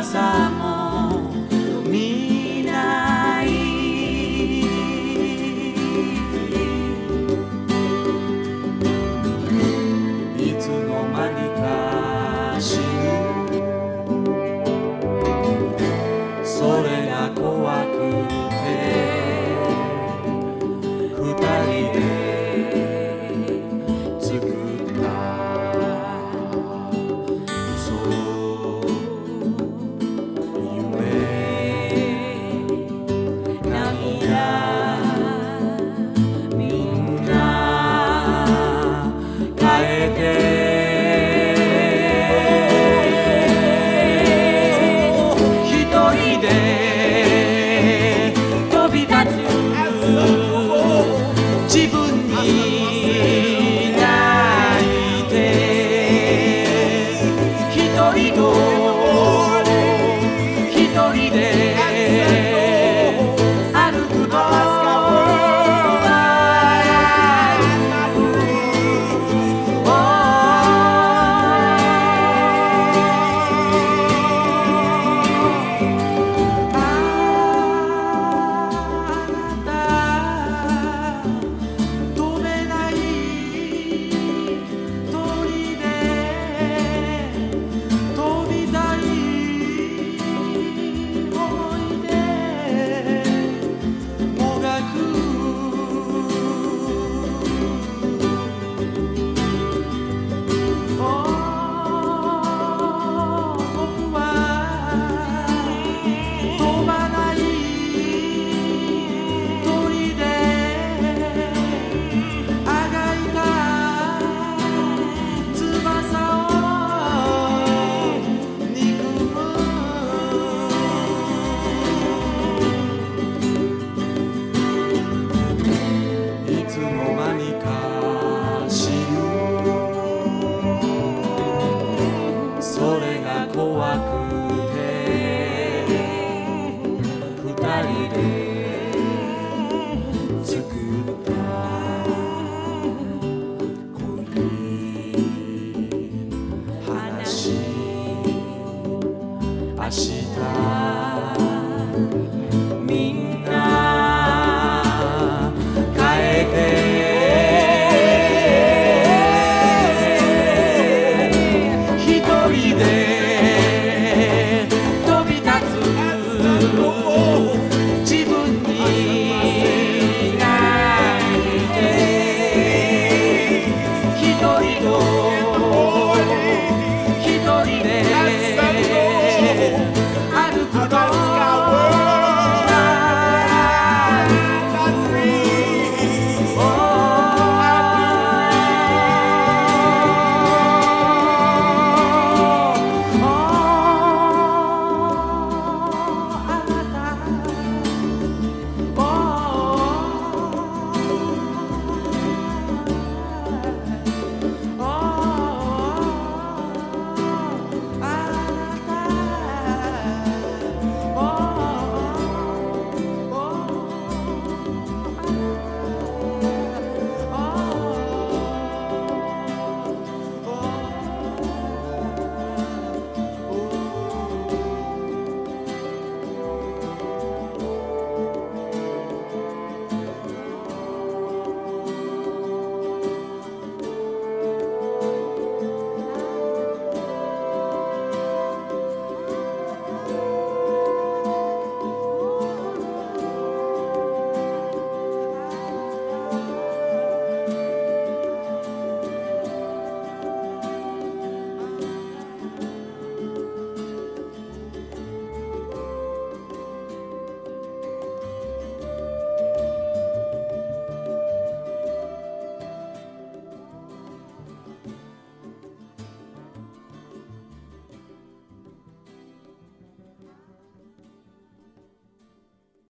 pasar. つの間にか死ぬそれが怖くて二人で作った。恋話。明日。